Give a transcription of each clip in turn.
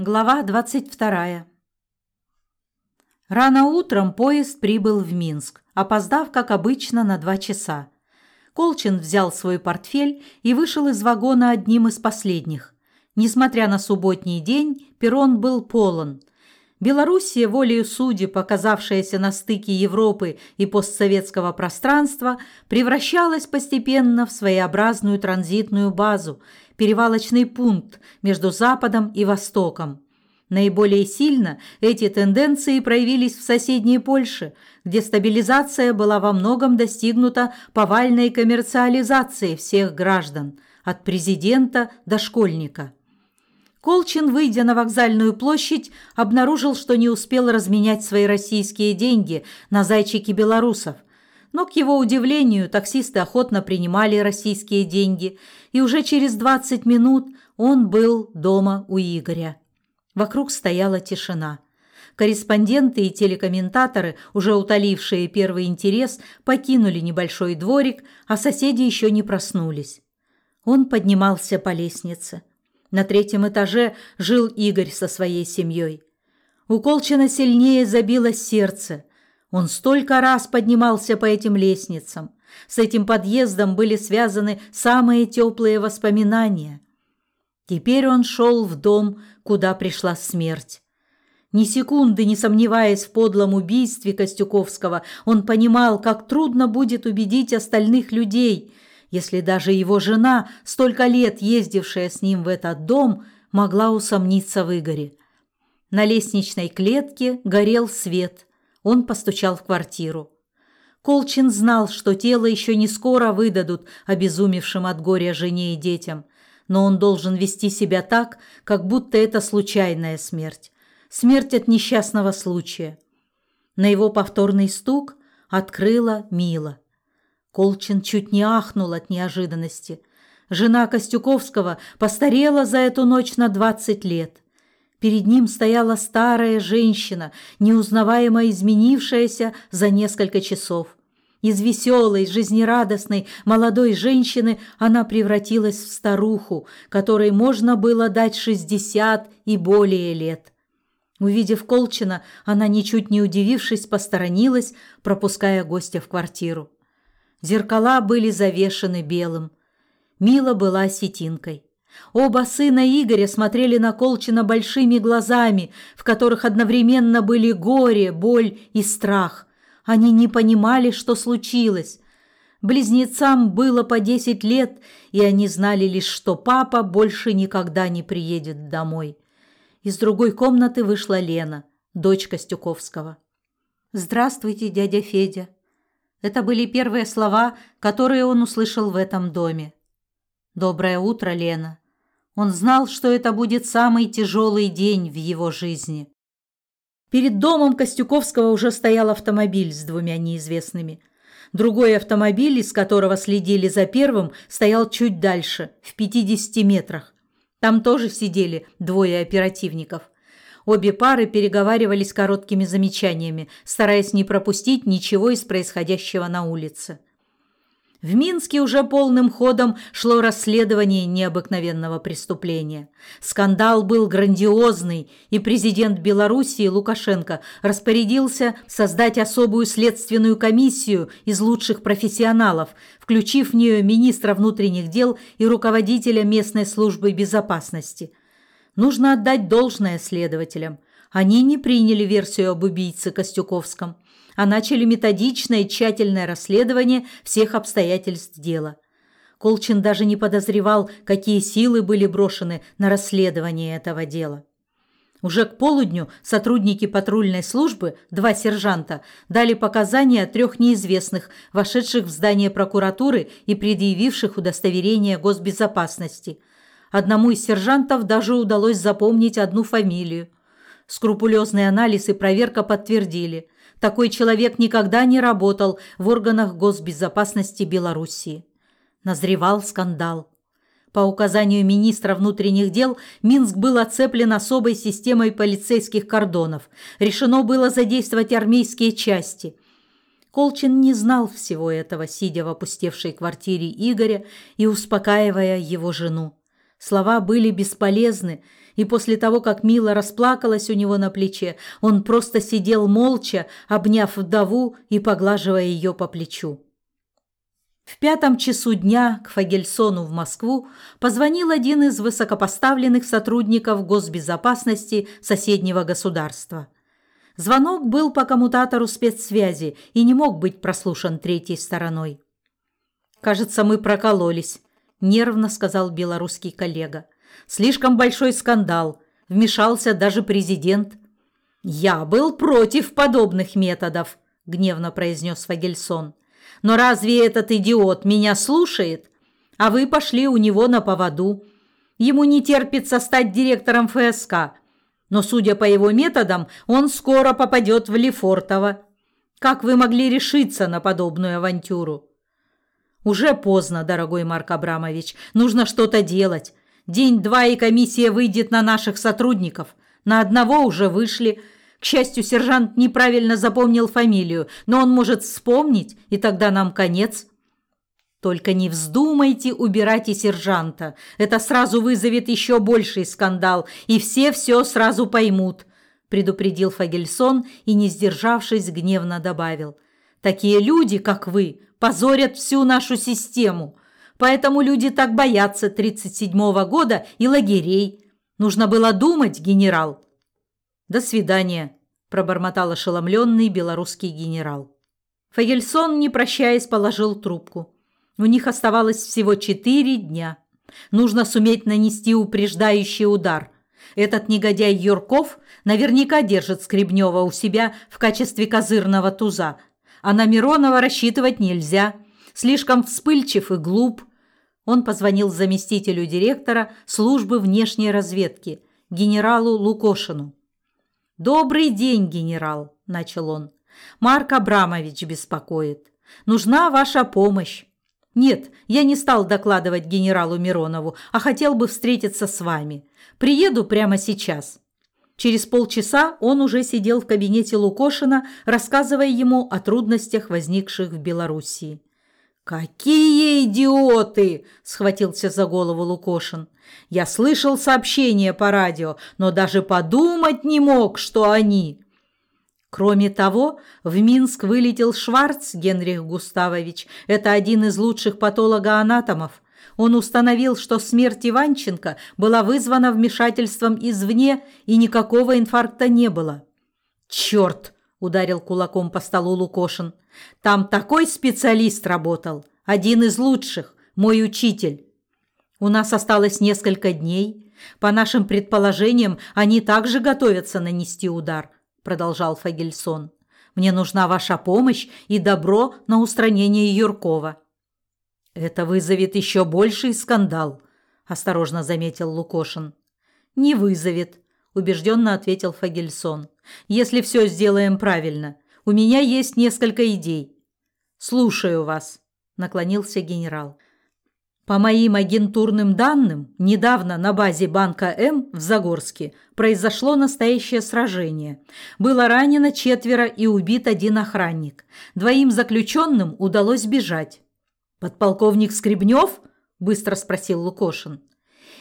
Глава 22. Рано утром поезд прибыл в Минск, опоздав, как обычно, на два часа. Колчин взял свой портфель и вышел из вагона одним из последних. Несмотря на субботний день, перрон был полон. Белоруссия, волею судеб, оказавшаяся на стыке Европы и постсоветского пространства, превращалась постепенно в своеобразную транзитную базу – перевалочный пункт между Западом и Востоком. Наиболее сильно эти тенденции проявились в соседней Польше, где стабилизация была во многом достигнута повальной коммерциализацией всех граждан, от президента до школьника. Колчин, выйдя на вокзальную площадь, обнаружил, что не успел разменять свои российские деньги на зайчики белорусов, но, к его удивлению, таксисты охотно принимали российские деньги, и уже через 20 минут он был дома у Игоря. Вокруг стояла тишина. Корреспонденты и телекомментаторы, уже утолившие первый интерес, покинули небольшой дворик, а соседи еще не проснулись. Он поднимался по лестнице. На третьем этаже жил Игорь со своей семьей. У Колчина сильнее забилось сердце. Он столько раз поднимался по этим лестницам. С этим подъездом были связаны самые теплые воспоминания. Теперь он шел в дом, куда пришла смерть. Ни секунды не сомневаясь в подлом убийстве Костюковского, он понимал, как трудно будет убедить остальных людей, если даже его жена, столько лет ездившая с ним в этот дом, могла усомниться в Игоре. На лестничной клетке горел свет. Он постучал в квартиру. Колчин знал, что тело еще не скоро выдадут обезумевшим от горя жене и детям, но он должен вести себя так, как будто это случайная смерть. Смерть от несчастного случая. На его повторный стук открыла Мила. Колчин чуть не ахнул от неожиданности. Жена Костюковского постарела за эту ночь на двадцать лет – Перед ним стояла старая женщина, неузнаваемо изменившаяся за несколько часов. Из веселой, жизнерадостной молодой женщины она превратилась в старуху, которой можно было дать шестьдесят и более лет. Увидев Колчина, она, ничуть не удивившись, посторонилась, пропуская гостя в квартиру. Зеркала были завешены белым. Мила была осетинкой. Оба сына Игоря смотрели на Колчина большими глазами, в которых одновременно были горе, боль и страх. Они не понимали, что случилось. Близнецам было по десять лет, и они знали лишь, что папа больше никогда не приедет домой. Из другой комнаты вышла Лена, дочь Костюковского. «Здравствуйте, дядя Федя». Это были первые слова, которые он услышал в этом доме. «Доброе утро, Лена». Он знал, что это будет самый тяжелый день в его жизни. Перед домом Костюковского уже стоял автомобиль с двумя неизвестными. Другой автомобиль, из которого следили за первым, стоял чуть дальше, в 50 метрах. Там тоже сидели двое оперативников. Обе пары переговаривались короткими замечаниями, стараясь не пропустить ничего из происходящего на улице. В Минске уже полным ходом шло расследование необыкновенного преступления. Скандал был грандиозный, и президент Белоруссии Лукашенко распорядился создать особую следственную комиссию из лучших профессионалов, включив в нее министра внутренних дел и руководителя местной службы безопасности. Нужно отдать должное следователям. Они не приняли версию об убийце Костюковском – а начали методичное и тщательное расследование всех обстоятельств дела. Колчин даже не подозревал, какие силы были брошены на расследование этого дела. Уже к полудню сотрудники патрульной службы, два сержанта, дали показания трех неизвестных, вошедших в здание прокуратуры и предъявивших удостоверение госбезопасности. Одному из сержантов даже удалось запомнить одну фамилию. Скрупулезный анализ и проверка подтвердили. Такой человек никогда не работал в органах госбезопасности Белоруссии. Назревал скандал. По указанию министра внутренних дел Минск был оцеплен особой системой полицейских кордонов. Решено было задействовать армейские части. Колчин не знал всего этого, сидя в опустевшей квартире Игоря и успокаивая его жену. Слова были бесполезны, и после того, как Мила расплакалась у него на плече, он просто сидел молча, обняв вдову и поглаживая ее по плечу. В пятом часу дня к Фагельсону в Москву позвонил один из высокопоставленных сотрудников госбезопасности соседнего государства. Звонок был по коммутатору спецсвязи и не мог быть прослушан третьей стороной. «Кажется, мы прокололись», – нервно сказал белорусский коллега. «Слишком большой скандал. Вмешался даже президент». «Я был против подобных методов», – гневно произнес Фагельсон. «Но разве этот идиот меня слушает? А вы пошли у него на поводу. Ему не терпится стать директором ФСК. Но, судя по его методам, он скоро попадет в Лефортово. Как вы могли решиться на подобную авантюру?» Уже поздно, дорогой Марк Абрамович. Нужно что-то делать. День-два и комиссия выйдет на наших сотрудников. На одного уже вышли. К счастью, сержант неправильно запомнил фамилию, но он может вспомнить, и тогда нам конец. Только не вздумайте убирать и сержанта. Это сразу вызовет еще больший скандал, и все все сразу поймут, предупредил Фагельсон и, не сдержавшись, гневно добавил. Такие люди, как вы, позорят всю нашу систему. Поэтому люди так боятся 37-го года и лагерей. Нужно было думать, генерал. До свидания, пробормотал ошеломленный белорусский генерал. Фагельсон, не прощаясь, положил трубку. У них оставалось всего четыре дня. Нужно суметь нанести упреждающий удар. Этот негодяй Юрков наверняка держит Скребнева у себя в качестве козырного туза – а на Миронова рассчитывать нельзя. Слишком вспыльчив и глуп. Он позвонил заместителю директора службы внешней разведки, генералу Лукошину. «Добрый день, генерал», – начал он. «Марк Абрамович беспокоит. Нужна ваша помощь. Нет, я не стал докладывать генералу Миронову, а хотел бы встретиться с вами. Приеду прямо сейчас. Через полчаса он уже сидел в кабинете Лукошина, рассказывая ему о трудностях, возникших в Белоруссии. «Какие идиоты!» – схватился за голову Лукошин. «Я слышал сообщения по радио, но даже подумать не мог, что они...» Кроме того, в Минск вылетел Шварц Генрих Густавович. Это один из лучших патологоанатомов. Он установил, что смерть Иванченко была вызвана вмешательством извне и никакого инфаркта не было. «Черт!» – ударил кулаком по столу Лукошин. «Там такой специалист работал, один из лучших, мой учитель. У нас осталось несколько дней. По нашим предположениям, они также готовятся нанести удар», – продолжал Фагельсон. «Мне нужна ваша помощь и добро на устранение Юркова». «Это вызовет еще больший скандал», – осторожно заметил Лукошин. «Не вызовет», – убежденно ответил Фагельсон. «Если все сделаем правильно. У меня есть несколько идей». «Слушаю вас», – наклонился генерал. По моим агентурным данным, недавно на базе банка М в Загорске произошло настоящее сражение. Было ранено четверо и убит один охранник. Двоим заключенным удалось бежать. «Подполковник Скребнев?» – быстро спросил Лукошин.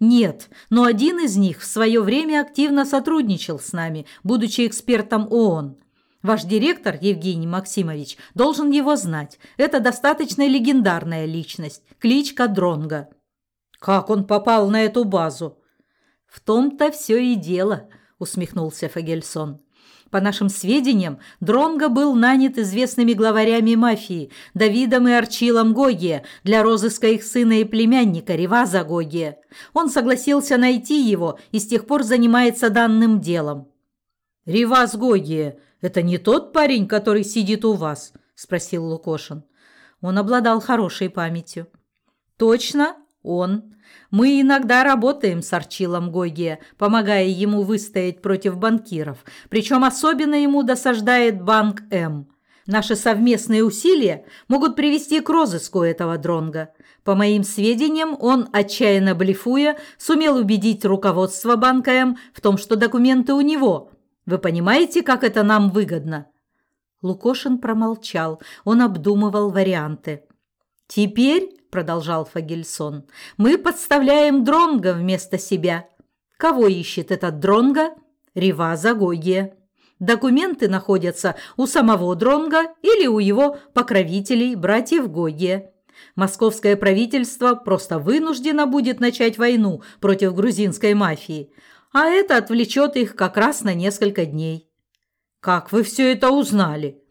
«Нет, но один из них в свое время активно сотрудничал с нами, будучи экспертом ООН. Ваш директор, Евгений Максимович, должен его знать. Это достаточно легендарная личность, кличка Дронга. «Как он попал на эту базу?» «В том-то все и дело», – усмехнулся Фагельсон. По нашим сведениям, Дронго был нанят известными главарями мафии Давидом и Арчилом Гогия для розыска их сына и племянника Реваза Гогия. Он согласился найти его и с тех пор занимается данным делом. «Реваз Гогия – это не тот парень, который сидит у вас?» – спросил Лукошин. Он обладал хорошей памятью. «Точно, он. Мы иногда работаем с Арчилом Гогия, помогая ему выстоять против банкиров. Причем особенно ему досаждает банк М. Наши совместные усилия могут привести к розыску этого дронга. По моим сведениям, он, отчаянно блефуя, сумел убедить руководство банка М в том, что документы у него. Вы понимаете, как это нам выгодно?» Лукошин промолчал. Он обдумывал варианты. «Теперь продолжал Фагельсон, мы подставляем Дронга вместо себя. Кого ищет этот Дронга? Риваза Гогия. Документы находятся у самого Дронга или у его покровителей, братьев Гогия. Московское правительство просто вынуждено будет начать войну против грузинской мафии, а это отвлечет их как раз на несколько дней. Как вы все это узнали?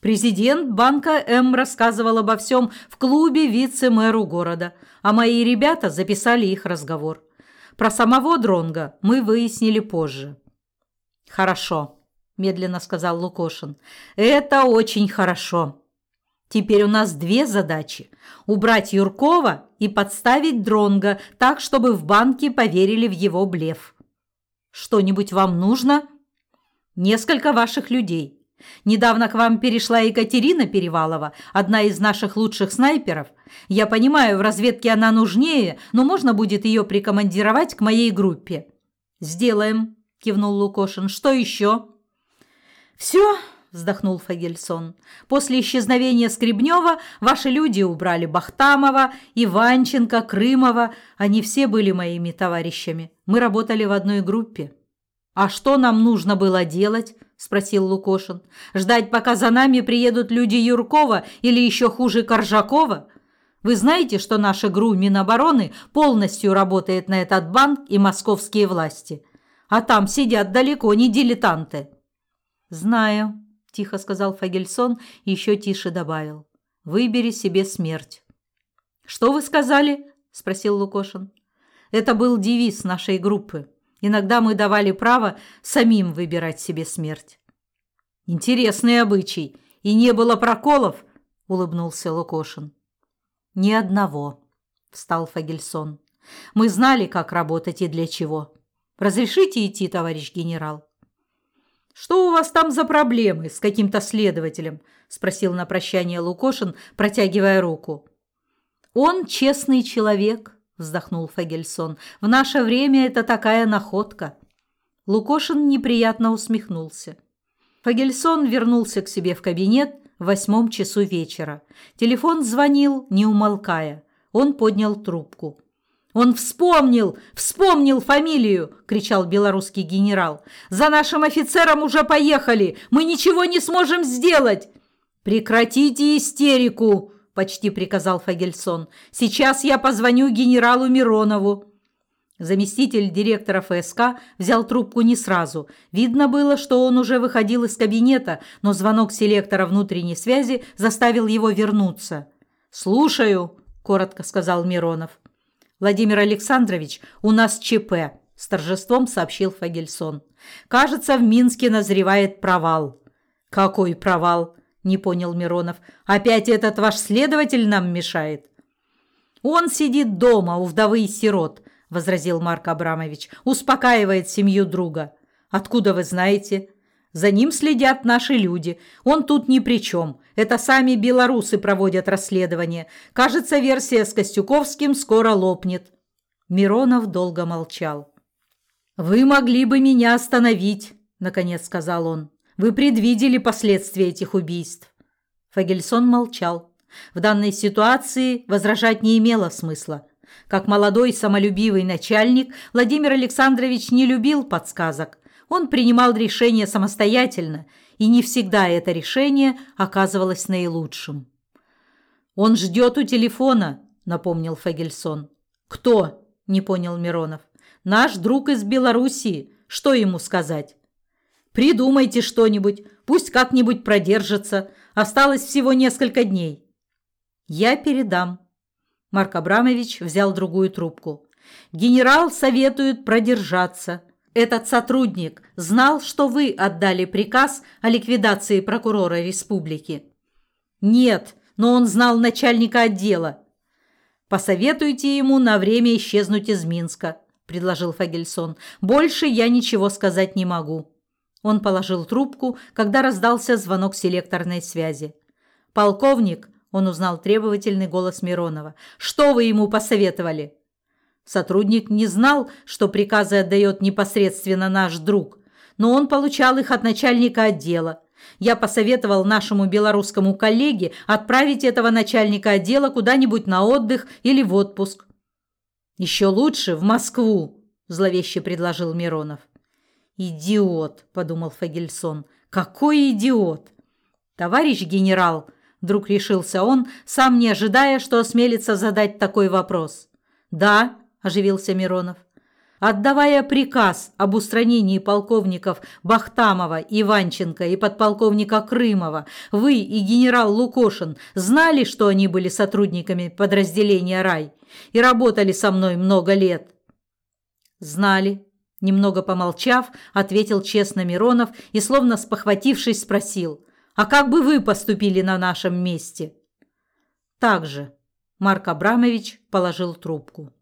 Президент банка М рассказывал обо всем в клубе вице-мэру города, а мои ребята записали их разговор. Про самого Дронга мы выяснили позже. Хорошо, медленно сказал Лукошин. Это очень хорошо. Теперь у нас две задачи: убрать Юркова и подставить Дронга так, чтобы в банке поверили в его блеф. Что-нибудь вам нужно? Несколько ваших людей. Недавно к вам перешла Екатерина Перевалова, одна из наших лучших снайперов. Я понимаю, в разведке она нужнее, но можно будет ее прикомандировать к моей группе». «Сделаем», – кивнул Лукошин. «Что еще?» «Все», – вздохнул Фагельсон. «После исчезновения Скребнева ваши люди убрали Бахтамова, Иванченко, Крымова. Они все были моими товарищами. Мы работали в одной группе». «А что нам нужно было делать?» – спросил Лукошин. «Ждать, пока за нами приедут люди Юркова или еще хуже Коржакова? Вы знаете, что наша ГРУ Минобороны полностью работает на этот банк и московские власти? А там сидят далеко не дилетанты». «Знаю», – тихо сказал Фагельсон и еще тише добавил. «Выбери себе смерть». «Что вы сказали?» – спросил Лукошин. «Это был девиз нашей группы». Иногда мы давали право самим выбирать себе смерть. Интересный обычай. И не было проколов, улыбнулся Лукошин. Ни одного, встал Фагельсон. Мы знали, как работать и для чего. Разрешите идти, товарищ генерал? Что у вас там за проблемы с каким-то следователем? спросил на прощание Лукошин, протягивая руку. Он честный человек, вздохнул Фагельсон. В наше время это такая находка. Лукошин неприятно усмехнулся. Фагельсон вернулся к себе в кабинет в восьмом часу вечера. Телефон звонил, не умолкая. Он поднял трубку. «Он вспомнил! Вспомнил фамилию!» – кричал белорусский генерал. «За нашим офицером уже поехали! Мы ничего не сможем сделать!» «Прекратите истерику!» Почти приказал Фагельсон. Сейчас я позвоню генералу Миронову. Заместитель директора ФСК взял трубку не сразу. Видно было, что он уже выходил из кабинета, но звонок селектора внутренней связи заставил его вернуться. «Слушаю», – коротко сказал Миронов. «Владимир Александрович, у нас ЧП», – с торжеством сообщил Фагельсон. «Кажется, в Минске назревает провал». «Какой провал?» Не понял Миронов. Опять этот ваш следователь нам мешает. Он сидит дома у вдовы и сирот, возразил Марк Абрамович. Успокаивает семью друга. Откуда вы знаете? За ним следят наши люди. Он тут ни при чем. Это сами белорусы проводят расследование. Кажется, версия с Костюковским скоро лопнет. Миронов долго молчал. «Вы могли бы меня остановить», – наконец сказал он. Вы предвидели последствия этих убийств. Фагельсон молчал. В данной ситуации возражать не имело смысла. Как молодой самолюбивый начальник, Владимир Александрович не любил подсказок. Он принимал решения самостоятельно, и не всегда это решение оказывалось наилучшим. «Он ждет у телефона», – напомнил Фагельсон. «Кто?» – не понял Миронов. «Наш друг из Белоруссии. Что ему сказать?» Придумайте что-нибудь, пусть как-нибудь продержится. Осталось всего несколько дней. Я передам. Марк Абрамович взял другую трубку. Генерал советует продержаться. Этот сотрудник знал, что вы отдали приказ о ликвидации прокурора республики. Нет, но он знал начальника отдела. Посоветуйте ему на время исчезнуть из Минска, предложил Фагельсон. Больше я ничего сказать не могу. Он положил трубку, когда раздался звонок селекторной связи. «Полковник», – он узнал требовательный голос Миронова, – «что вы ему посоветовали?» Сотрудник не знал, что приказы отдает непосредственно наш друг, но он получал их от начальника отдела. Я посоветовал нашему белорусскому коллеге отправить этого начальника отдела куда-нибудь на отдых или в отпуск. Еще лучше в Москву, зловеще предложил Миронов. Идиот, подумал Фагельсон. Какой идиот! Товарищ генерал, вдруг решился он, сам не ожидая, что осмелится задать такой вопрос. Да, оживился Миронов. Отдавая приказ об устранении полковников Бахтамова, Иванченко и подполковника Крымова, вы и генерал Лукошин знали, что они были сотрудниками подразделения «Рай» и работали со мной много лет? Знали. Немного помолчав, ответил честно Миронов и, словно спохватившись, спросил, «А как бы вы поступили на нашем месте?» «Так же». Марк Абрамович положил трубку.